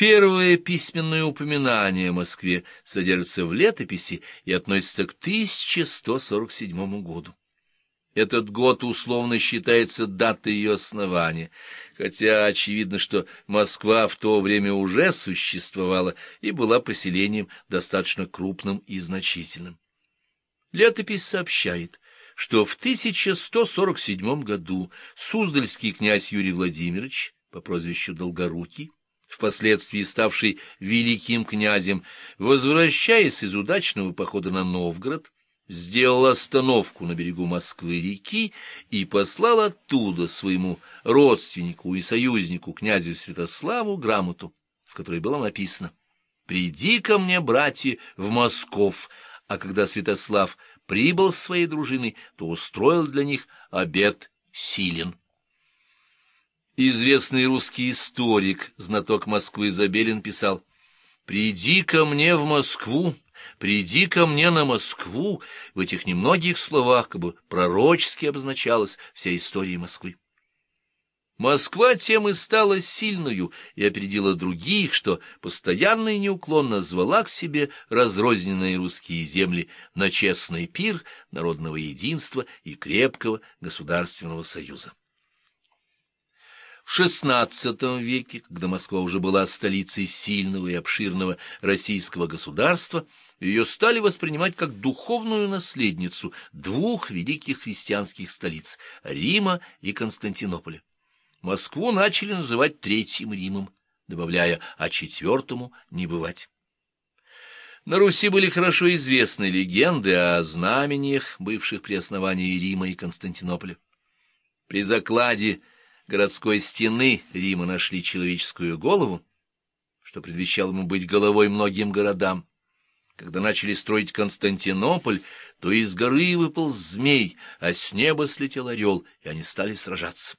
Первое письменное упоминание о Москве содержится в летописи и относится к 1147 году. Этот год условно считается датой ее основания, хотя очевидно, что Москва в то время уже существовала и была поселением достаточно крупным и значительным. Летопись сообщает, что в 1147 году Суздальский князь Юрий Владимирович по прозвищу Долгорукий, впоследствии ставший великим князем, возвращаясь из удачного похода на Новгород, сделал остановку на берегу Москвы-реки и послал оттуда своему родственнику и союзнику князю Святославу грамоту, в которой было написано «Приди ко мне, братья, в Москов», а когда Святослав прибыл с своей дружиной, то устроил для них обед силен. Известный русский историк, знаток Москвы Забелин, писал «Приди ко мне в Москву, приди ко мне на Москву». В этих немногих словах как бы пророчески обозначалась вся история Москвы. Москва тем и стала сильную и опередила других, что постоянно и неуклонно звала к себе разрозненные русские земли на честный пир народного единства и крепкого государственного союза. В XVI веке, когда Москва уже была столицей сильного и обширного российского государства, ее стали воспринимать как духовную наследницу двух великих христианских столиц – Рима и Константинополя. Москву начали называть Третьим Римом, добавляя «а четвертому не бывать». На Руси были хорошо известны легенды о знамениях, бывших при основании Рима и Константинополя. При закладе городской стены Рима нашли человеческую голову, что предвещало ему быть головой многим городам. Когда начали строить Константинополь, то из горы выпал змей, а с неба слетел орел, и они стали сражаться.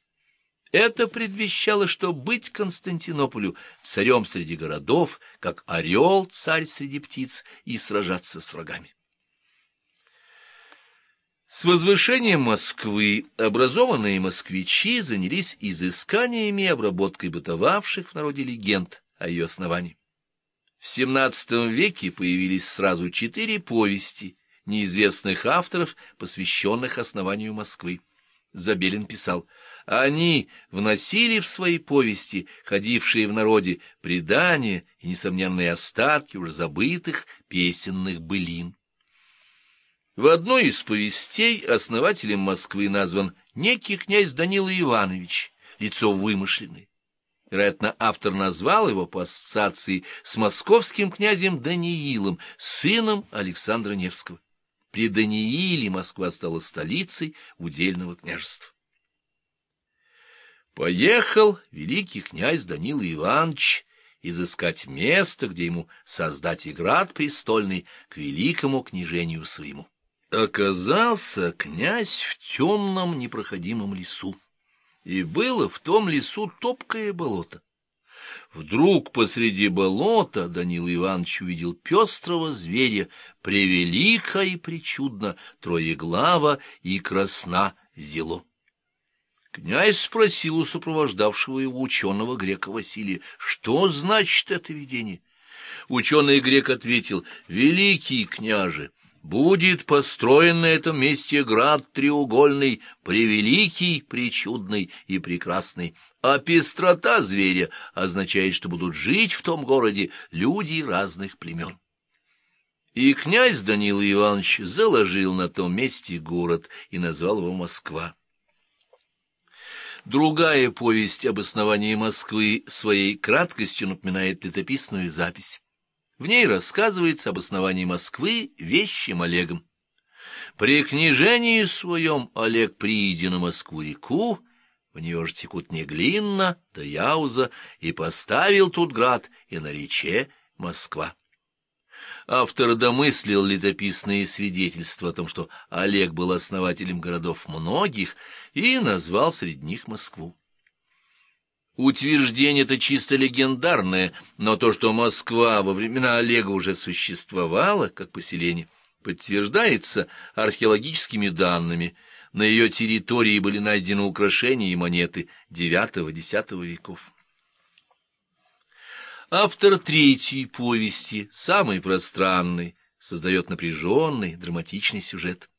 Это предвещало, что быть Константинополю царем среди городов, как орел царь среди птиц, и сражаться с врагами. С возвышением Москвы образованные москвичи занялись изысканиями и обработкой бытовавших в народе легенд о ее основании. В XVII веке появились сразу четыре повести неизвестных авторов, посвященных основанию Москвы. Забелин писал, они вносили в свои повести, ходившие в народе, предания и несомненные остатки уже забытых песенных былин. В одной из повестей основателем Москвы назван некий князь Данила Иванович, лицо вымышленное. Вероятно, автор назвал его по ассоциации с московским князем Даниилом, сыном Александра Невского. При Данииле Москва стала столицей удельного княжества. Поехал великий князь Данила Иванович изыскать место, где ему создать и град престольный к великому княжению своему. Оказался князь в темном непроходимом лесу, и было в том лесу топкое болото. Вдруг посреди болота Данил Иванович увидел пестрого зверя, превелико и причудно, троеглава и красна зело. Князь спросил у сопровождавшего его ученого грека Василия, что значит это видение. Ученый грек ответил, «Великий княже, будет построен на этом месте град треугольный, превеликий, причудный и прекрасный, а пестрота зверя означает, что будут жить в том городе люди разных племен». И князь Данила Иванович заложил на том месте город и назвал его Москва. Другая повесть об основании Москвы своей краткостью напоминает летописную запись. В ней рассказывается об основании Москвы вещим Олегом. При княжении своем Олег прииди на Москву-реку, в нее же текут Неглинна да Яуза, и поставил тут град, и на рече Москва. Автор домыслил летописные свидетельства о том, что Олег был основателем городов многих и назвал среди них Москву. Утверждение это чисто легендарное, но то, что Москва во времена Олега уже существовала как поселение, подтверждается археологическими данными. На ее территории были найдены украшения и монеты IX-X веков. Автор третьей повести, самой пространной, создает напряженный, драматичный сюжет.